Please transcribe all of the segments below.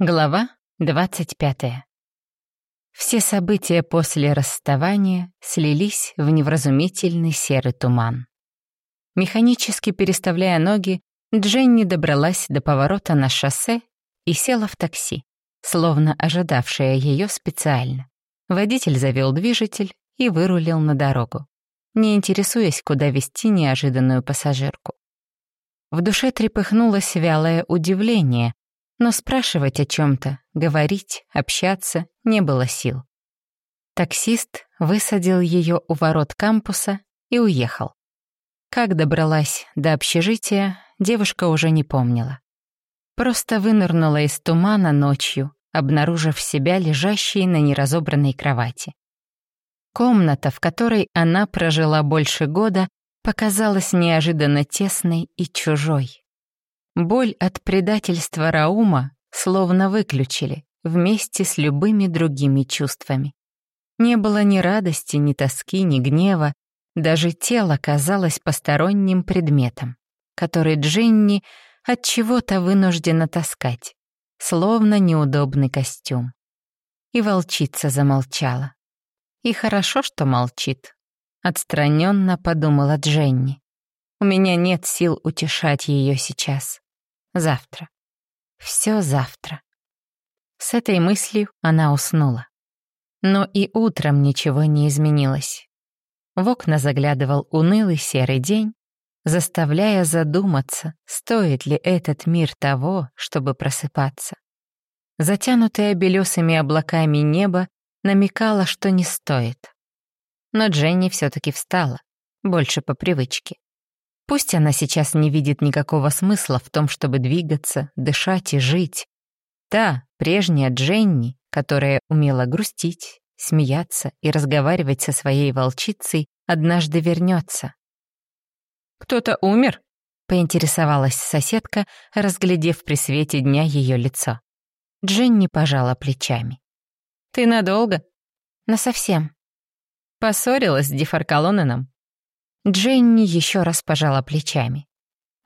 Глава 25. Все события после расставания слились в невразумительный серый туман. Механически переставляя ноги, Дженни добралась до поворота на шоссе и села в такси, словно ожидавшая ее специально. Водитель завел движитель и вырулил на дорогу, не интересуясь, куда вести неожиданную пассажирку. В душе трепыхнулось вялое удивление, но спрашивать о чем-то, говорить, общаться не было сил. Таксист высадил ее у ворот кампуса и уехал. Как добралась до общежития, девушка уже не помнила. Просто вынырнула из тумана ночью, обнаружив себя лежащей на неразобранной кровати. Комната, в которой она прожила больше года, показалась неожиданно тесной и чужой. Боль от предательства Раума словно выключили вместе с любыми другими чувствами. Не было ни радости, ни тоски, ни гнева, даже тело казалось посторонним предметом, который Дженни от чего-то вынуждена таскать, словно неудобный костюм. И волчица замолчала. И хорошо, что молчит. Отстраненно подумала Дженни. У меня нет сил утешать ее сейчас. Завтра. Все завтра. С этой мыслью она уснула. Но и утром ничего не изменилось. В окна заглядывал унылый серый день, заставляя задуматься, стоит ли этот мир того, чтобы просыпаться. Затянутое белесыми облаками небо намекало, что не стоит. Но Дженни все таки встала, больше по привычке. Пусть она сейчас не видит никакого смысла в том, чтобы двигаться, дышать и жить. Та, прежняя Дженни, которая умела грустить, смеяться и разговаривать со своей волчицей, однажды вернется. «Кто-то умер?» — поинтересовалась соседка, разглядев при свете дня ее лицо. Дженни пожала плечами. «Ты надолго?» «Насовсем». «Поссорилась с Дефаркалонаном?» Дженни еще раз пожала плечами.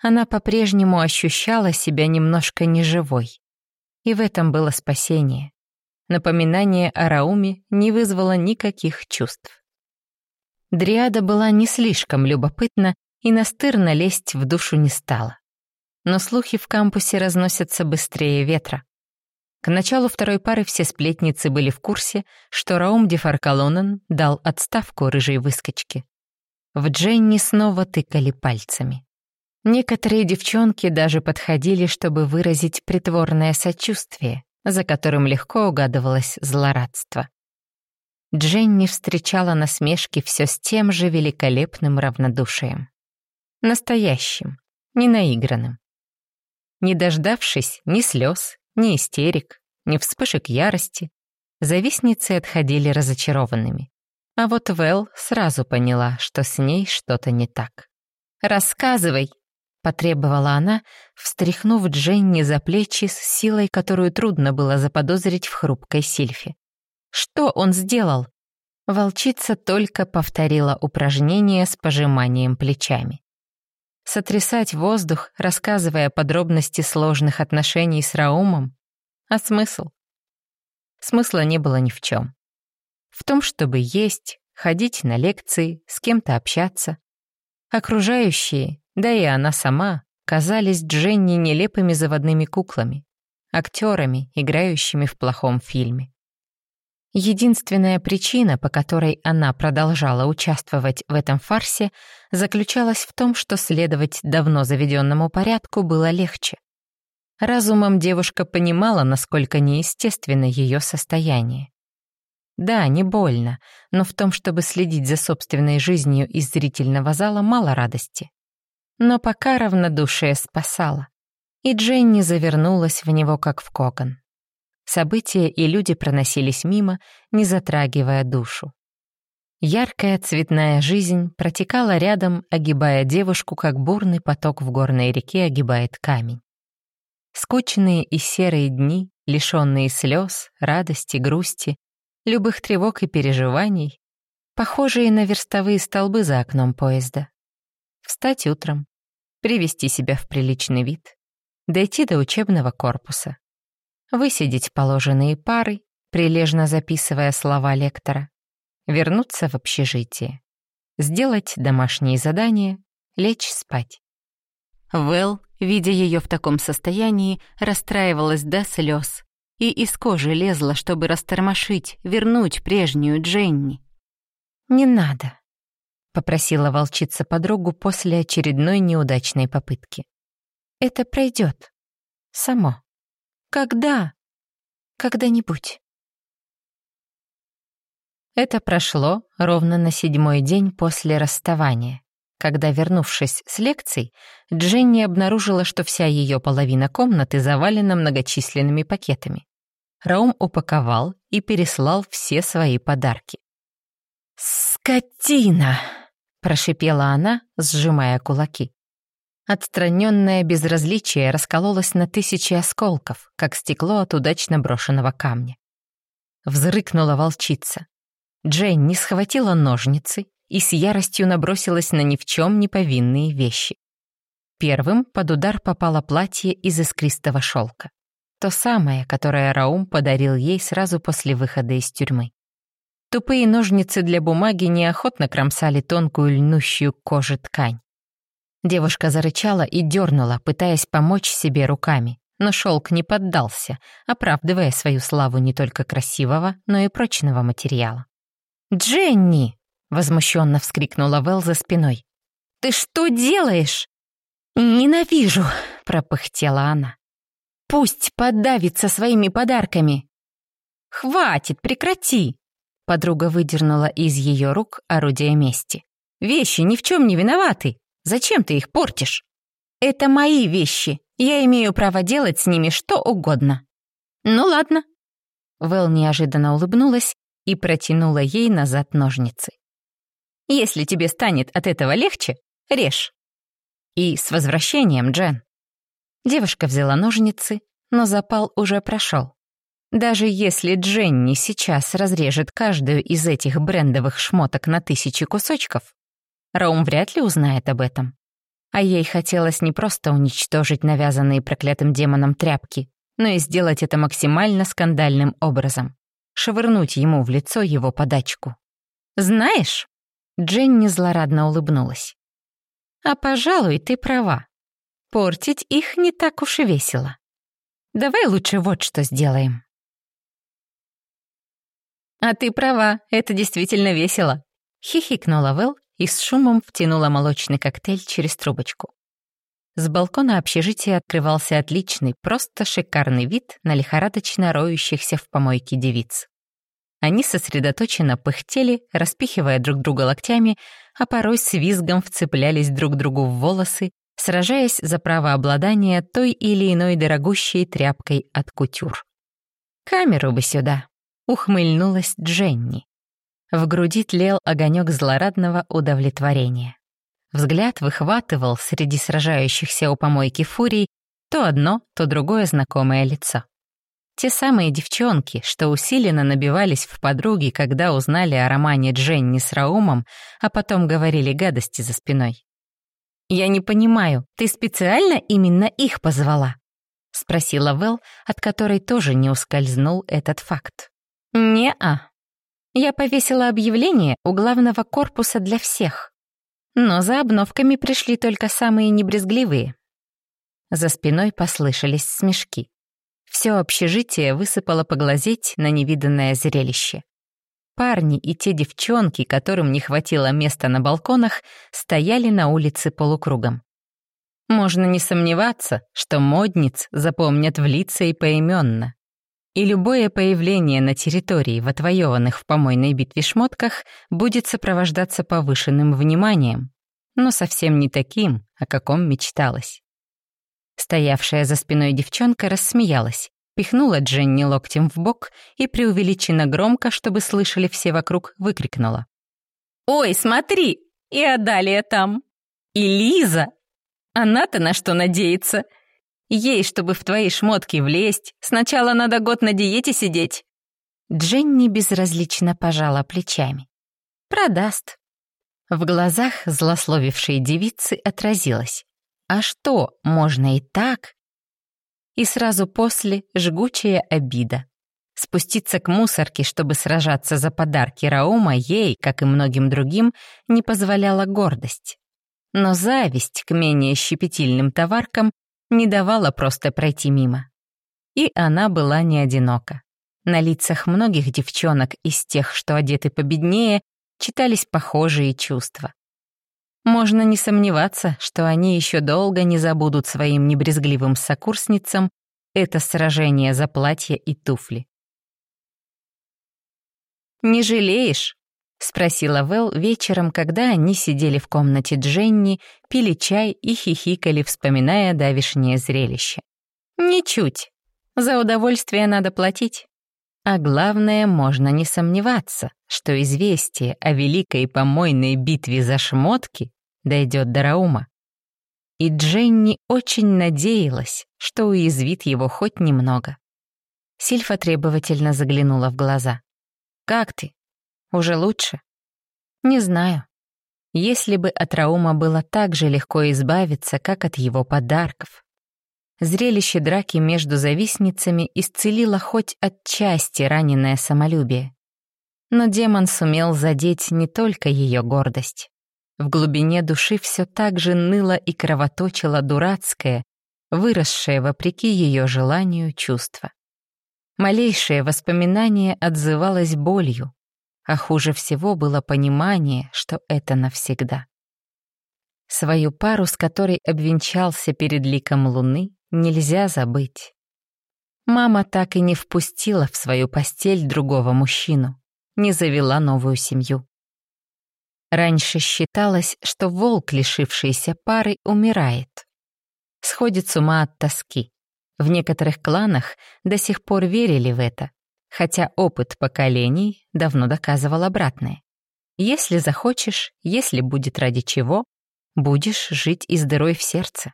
Она по-прежнему ощущала себя немножко неживой. И в этом было спасение. Напоминание о Рауме не вызвало никаких чувств. Дриада была не слишком любопытна и настырно лезть в душу не стала. Но слухи в кампусе разносятся быстрее ветра. К началу второй пары все сплетницы были в курсе, что Раум Дефаркалонен дал отставку рыжей выскочке. В Дженни снова тыкали пальцами. Некоторые девчонки даже подходили, чтобы выразить притворное сочувствие, за которым легко угадывалось злорадство. Дженни встречала насмешки все с тем же великолепным равнодушием. Настоящим, не наигранным. Не дождавшись ни слез, ни истерик, ни вспышек ярости, завистницы отходили разочарованными. А вот Вэл сразу поняла, что с ней что-то не так. «Рассказывай!» — потребовала она, встряхнув Дженни за плечи с силой, которую трудно было заподозрить в хрупкой Сильфе. «Что он сделал?» Волчица только повторила упражнение с пожиманием плечами. Сотрясать воздух, рассказывая подробности сложных отношений с Раумом? А смысл? Смысла не было ни в чем в том, чтобы есть, ходить на лекции, с кем-то общаться. Окружающие, да и она сама, казались Дженни нелепыми заводными куклами, актерами, играющими в плохом фильме. Единственная причина, по которой она продолжала участвовать в этом фарсе, заключалась в том, что следовать давно заведенному порядку было легче. Разумом девушка понимала, насколько неестественно ее состояние. Да, не больно, но в том, чтобы следить за собственной жизнью из зрительного зала, мало радости. Но пока равнодушие спасало, и Дженни завернулась в него, как в кокон. События и люди проносились мимо, не затрагивая душу. Яркая цветная жизнь протекала рядом, огибая девушку, как бурный поток в горной реке огибает камень. Скучные и серые дни, лишенные слез, радости, грусти, любых тревог и переживаний, похожие на верстовые столбы за окном поезда. Встать утром, привести себя в приличный вид, дойти до учебного корпуса. высидеть положенные пары, прилежно записывая слова лектора, вернуться в общежитие, сделать домашние задания, лечь спать. Вэл, видя ее в таком состоянии, расстраивалась до слез и из кожи лезла, чтобы растормошить, вернуть прежнюю Дженни. «Не надо», — попросила волчица подругу после очередной неудачной попытки. «Это пройдет. Само. Когда? Когда-нибудь». Это прошло ровно на седьмой день после расставания, когда, вернувшись с лекций, Дженни обнаружила, что вся ее половина комнаты завалена многочисленными пакетами. Раум упаковал и переслал все свои подарки. «Скотина!» — прошипела она, сжимая кулаки. Отстраненное безразличие раскололось на тысячи осколков, как стекло от удачно брошенного камня. Взрыкнула волчица. Джейн схватила ножницы и с яростью набросилась на ни в чем не повинные вещи. Первым под удар попало платье из искристого шелка. То самое, которое Раум подарил ей сразу после выхода из тюрьмы. Тупые ножницы для бумаги неохотно кромсали тонкую льнущую кожи ткань. Девушка зарычала и дернула, пытаясь помочь себе руками, но шелк не поддался, оправдывая свою славу не только красивого, но и прочного материала. «Дженни!» — возмущенно вскрикнула Вэл за спиной. «Ты что делаешь?» «Ненавижу!» — пропыхтела она. «Пусть подавится своими подарками!» «Хватит, прекрати!» Подруга выдернула из ее рук орудие мести. «Вещи ни в чем не виноваты. Зачем ты их портишь?» «Это мои вещи. Я имею право делать с ними что угодно». «Ну ладно». Вэл неожиданно улыбнулась и протянула ей назад ножницы. «Если тебе станет от этого легче, режь». «И с возвращением, Джен». Девушка взяла ножницы, но запал уже прошел. Даже если Дженни сейчас разрежет каждую из этих брендовых шмоток на тысячи кусочков, Раум вряд ли узнает об этом. А ей хотелось не просто уничтожить навязанные проклятым демоном тряпки, но и сделать это максимально скандальным образом. Швырнуть ему в лицо его подачку. «Знаешь?» Дженни злорадно улыбнулась. «А, пожалуй, ты права. Портить их не так уж и весело. Давай лучше вот что сделаем». «А ты права, это действительно весело», — хихикнула Вэл и с шумом втянула молочный коктейль через трубочку. С балкона общежития открывался отличный, просто шикарный вид на лихорадочно роющихся в помойке девиц. Они сосредоточенно пыхтели, распихивая друг друга локтями, а порой с визгом вцеплялись друг другу в волосы, сражаясь за право обладания той или иной дорогущей тряпкой от кутюр. «Камеру бы сюда!» ухмыльнулась Дженни. В груди тлел огонек злорадного удовлетворения. Взгляд выхватывал среди сражающихся у помойки фурий то одно, то другое знакомое лицо. Те самые девчонки, что усиленно набивались в подруги, когда узнали о романе Дженни с Раумом, а потом говорили гадости за спиной. «Я не понимаю, ты специально именно их позвала?» — спросила Вэл, от которой тоже не ускользнул этот факт. «Не-а. Я повесила объявление у главного корпуса для всех. Но за обновками пришли только самые небрезгливые». За спиной послышались смешки. Все общежитие высыпало поглазеть на невиданное зрелище. Парни и те девчонки, которым не хватило места на балконах, стояли на улице полукругом. Можно не сомневаться, что модниц запомнят в лица и поименно и любое появление на территории в отвоеванных в помойной битве шмотках будет сопровождаться повышенным вниманием, но совсем не таким, о каком мечталось. Стоявшая за спиной девчонка рассмеялась, пихнула Дженни локтем в бок и преувеличенно громко, чтобы слышали все вокруг, выкрикнула. «Ой, смотри! И Адалия там! И Лиза! Она-то на что надеется? Ей, чтобы в твои шмотки влезть, сначала надо год на диете сидеть». Дженни безразлично пожала плечами. «Продаст». В глазах злословившей девицы отразилось. «А что, можно и так?» И сразу после жгучая обида. Спуститься к мусорке, чтобы сражаться за подарки Раума, ей, как и многим другим, не позволяла гордость. Но зависть к менее щепетильным товаркам не давала просто пройти мимо. И она была не одинока. На лицах многих девчонок из тех, что одеты победнее, читались похожие чувства. Можно не сомневаться, что они еще долго не забудут своим небрезгливым сокурсницам это сражение за платье и туфли. «Не жалеешь?» — спросила Вэл вечером, когда они сидели в комнате Дженни, пили чай и хихикали, вспоминая давишнее зрелище. «Ничуть. За удовольствие надо платить. А главное, можно не сомневаться, что известие о великой помойной битве за шмотки дойдет до Раума. И Дженни очень надеялась, что уязвит его хоть немного. Сильфа требовательно заглянула в глаза. «Как ты? Уже лучше?» «Не знаю. Если бы от Раума было так же легко избавиться, как от его подарков». Зрелище драки между завистницами исцелило хоть отчасти раненое самолюбие. Но демон сумел задеть не только ее гордость. В глубине души все так же ныло и кровоточило дурацкое, выросшее вопреки ее желанию чувство. Малейшее воспоминание отзывалось болью, а хуже всего было понимание, что это навсегда. Свою пару, с которой обвенчался перед ликом луны, нельзя забыть. Мама так и не впустила в свою постель другого мужчину, не завела новую семью. Раньше считалось, что волк, лишившийся пары, умирает. Сходит с ума от тоски. В некоторых кланах до сих пор верили в это, хотя опыт поколений давно доказывал обратное. Если захочешь, если будет ради чего, будешь жить и здоровой в сердце.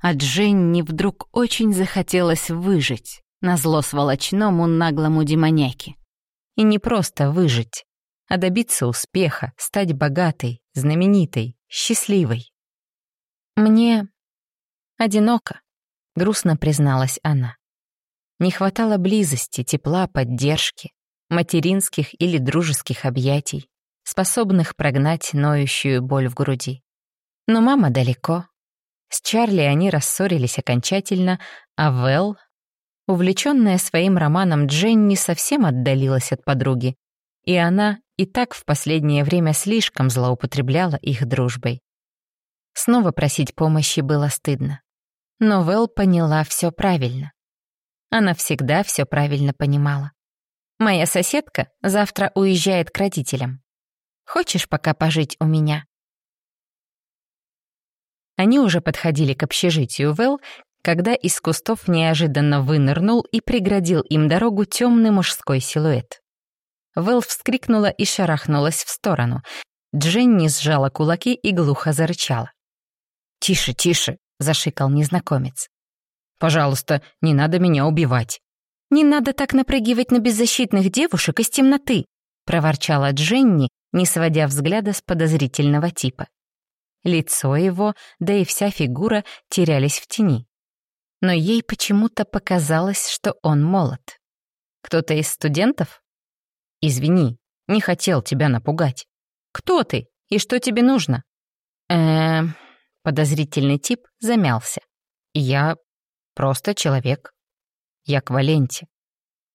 А Дженни вдруг очень захотелось выжить, назло сволочному наглому демоняке. И не просто выжить, а добиться успеха, стать богатой, знаменитой, счастливой. Мне одиноко, грустно призналась она. Не хватало близости, тепла, поддержки, материнских или дружеских объятий, способных прогнать ноющую боль в груди. Но мама далеко. С Чарли они рассорились окончательно, а Вэл, увлеченная своим романом Дженни, совсем отдалилась от подруги, и она и так в последнее время слишком злоупотребляла их дружбой. Снова просить помощи было стыдно. Но Вэл поняла все правильно. Она всегда все правильно понимала. «Моя соседка завтра уезжает к родителям. Хочешь пока пожить у меня?» Они уже подходили к общежитию Вэл, когда из кустов неожиданно вынырнул и преградил им дорогу темный мужской силуэт. Вэл вскрикнула и шарахнулась в сторону. Дженни сжала кулаки и глухо зарычала. «Тише, тише!» — зашикал незнакомец. «Пожалуйста, не надо меня убивать!» «Не надо так напрыгивать на беззащитных девушек из темноты!» — проворчала Дженни, не сводя взгляда с подозрительного типа. Лицо его, да и вся фигура терялись в тени. Но ей почему-то показалось, что он молод. Кто-то из студентов? «Извини, не хотел тебя напугать. Кто ты и что тебе нужно?» «Эм...» Подозрительный тип замялся. «Я просто человек. Я к Валенте».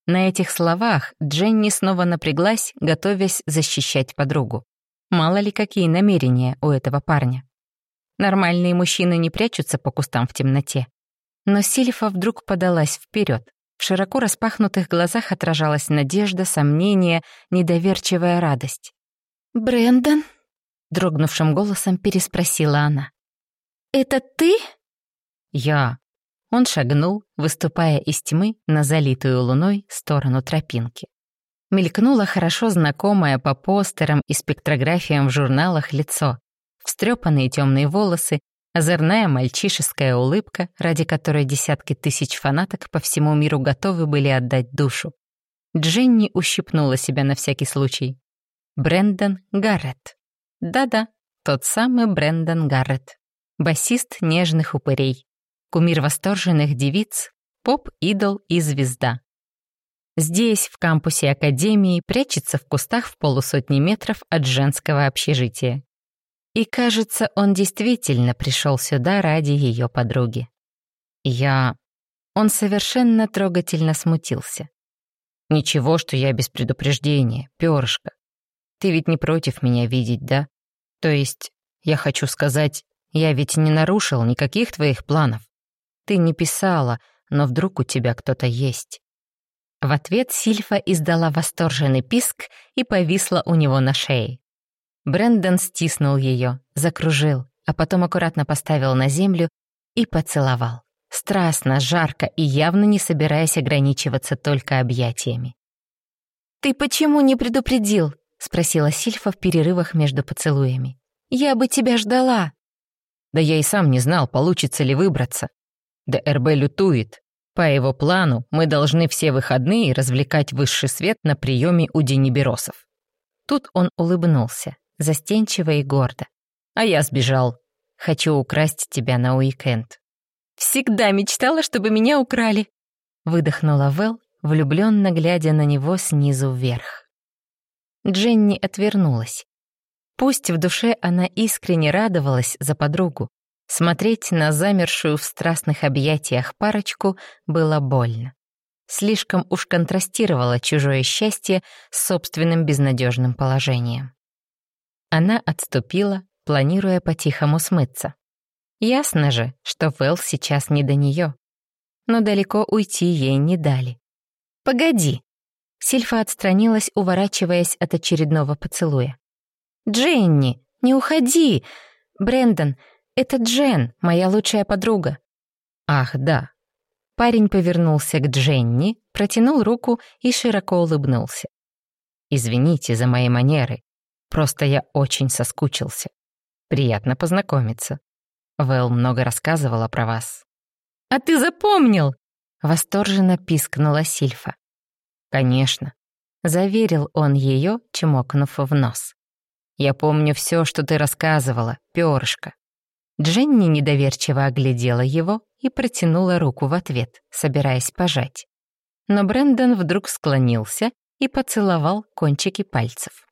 На этих словах Дженни снова напряглась, готовясь защищать подругу. Мало ли какие намерения у этого парня. Нормальные мужчины не прячутся по кустам в темноте. Но Сильфа вдруг подалась вперед. В широко распахнутых глазах отражалась надежда, сомнение, недоверчивая радость. «Брэндон?» — дрогнувшим голосом переспросила она. «Это ты?» «Я». Он шагнул, выступая из тьмы на залитую луной сторону тропинки. Мелькнуло хорошо знакомое по постерам и спектрографиям в журналах лицо. Встрепанные темные волосы, Озорная мальчишеская улыбка, ради которой десятки тысяч фанаток по всему миру готовы были отдать душу. Дженни ущипнула себя на всякий случай. Брэндон Гаррет. Да-да, тот самый Брэндон Гаррет. Басист нежных упырей. Кумир восторженных девиц, поп-идол и звезда. Здесь, в кампусе Академии, прячется в кустах в полусотни метров от женского общежития. И кажется, он действительно пришел сюда ради ее подруги. Я... Он совершенно трогательно смутился. «Ничего, что я без предупреждения, перышко. Ты ведь не против меня видеть, да? То есть, я хочу сказать, я ведь не нарушил никаких твоих планов. Ты не писала, но вдруг у тебя кто-то есть». В ответ Сильфа издала восторженный писк и повисла у него на шее. Брэндон стиснул ее, закружил, а потом аккуратно поставил на землю и поцеловал. Страстно, жарко и явно не собираясь ограничиваться только объятиями. «Ты почему не предупредил?» — спросила Сильфа в перерывах между поцелуями. «Я бы тебя ждала». «Да я и сам не знал, получится ли выбраться. Да РБ лютует. По его плану мы должны все выходные развлекать высший свет на приеме у дениберосов». Тут он улыбнулся, застенчиво и гордо. «А я сбежал. Хочу украсть тебя на уикенд». «Всегда мечтала, чтобы меня украли», — выдохнула Вэл, влюбленно глядя на него снизу вверх. Дженни отвернулась. Пусть в душе она искренне радовалась за подругу, смотреть на замершую в страстных объятиях парочку было больно. Слишком уж контрастировало чужое счастье с собственным безнадежным положением. Она отступила, планируя по-тихому смыться. Ясно же, что Вэл сейчас не до нее. Но далеко уйти ей не дали. «Погоди!» Сильфа отстранилась, уворачиваясь от очередного поцелуя. «Дженни, не уходи! Брэндон, это Джен, моя лучшая подруга». «Ах, да». Парень повернулся к Дженни, протянул руку и широко улыбнулся. «Извините за мои манеры. Просто я очень соскучился. Приятно познакомиться. Вэл много рассказывала про вас». «А ты запомнил?» — восторженно пискнула Сильфа. «Конечно», — заверил он ее, чмокнув в нос. «Я помню все, что ты рассказывала, перышко». Дженни недоверчиво оглядела его и протянула руку в ответ, собираясь пожать. Но Брэндон вдруг склонился и поцеловал кончики пальцев.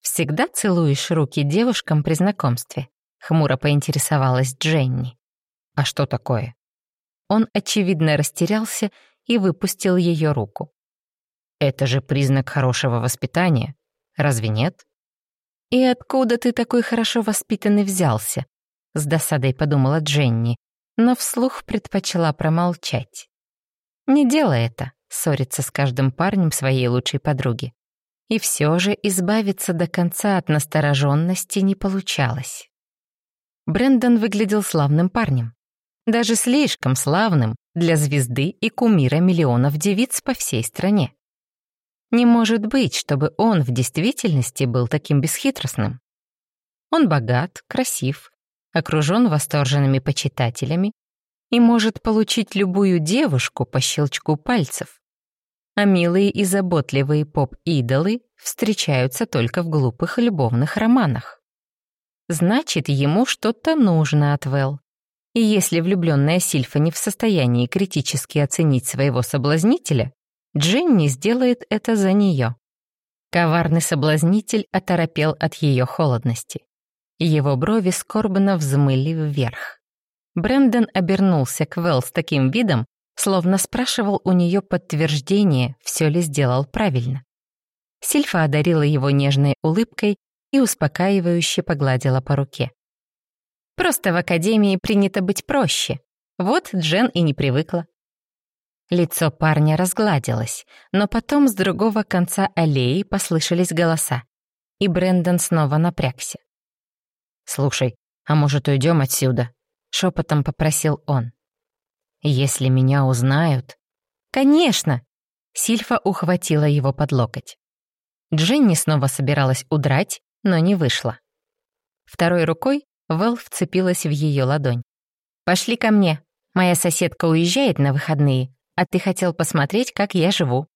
«Всегда целуешь руки девушкам при знакомстве?» Хмуро поинтересовалась Дженни. «А что такое?» Он, очевидно, растерялся и выпустил ее руку. «Это же признак хорошего воспитания, разве нет?» «И откуда ты такой хорошо воспитанный взялся?» С досадой подумала Дженни, но вслух предпочла промолчать. «Не делай это», ссориться с каждым парнем своей лучшей подруги. И все же избавиться до конца от настороженности не получалось. Брэндон выглядел славным парнем. Даже слишком славным для звезды и кумира миллионов девиц по всей стране. Не может быть, чтобы он в действительности был таким бесхитростным. Он богат, красив, окружен восторженными почитателями и может получить любую девушку по щелчку пальцев. А милые и заботливые поп-идолы встречаются только в глупых любовных романах значит, ему что-то нужно от Вэл. И если влюбленная Сильфа не в состоянии критически оценить своего соблазнителя, Дженни сделает это за нее. Коварный соблазнитель оторопел от ее холодности. Его брови скорбно взмыли вверх. Брэндон обернулся к Вэл с таким видом, словно спрашивал у нее подтверждение, все ли сделал правильно. Сильфа одарила его нежной улыбкой и успокаивающе погладила по руке. «Просто в академии принято быть проще. Вот Джен и не привыкла». Лицо парня разгладилось, но потом с другого конца аллеи послышались голоса, и Брэндон снова напрягся. «Слушай, а может, уйдем отсюда?» — шепотом попросил он. «Если меня узнают...» «Конечно!» — Сильфа ухватила его под локоть. Дженни снова собиралась удрать, но не вышло. Второй рукой Вэл вцепилась в ее ладонь. «Пошли ко мне. Моя соседка уезжает на выходные, а ты хотел посмотреть, как я живу».